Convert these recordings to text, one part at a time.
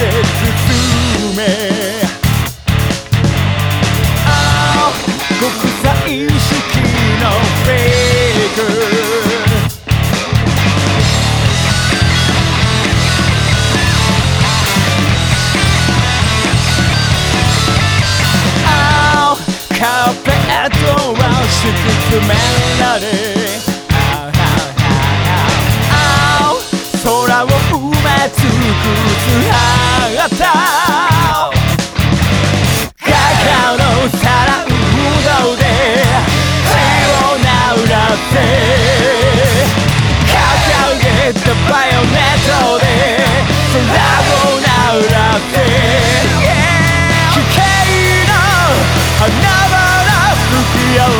包め。国際意識のフェイク。カーペットは敷き詰められ。埋め尽くすハートカカオの皿うどで。血を流って。掲げたバイオネットで空を流って危険の。花々吹き上が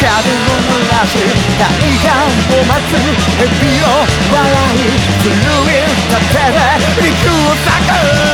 風を濡らし大寒を待つエビを笑い狂い立てて陸を咲く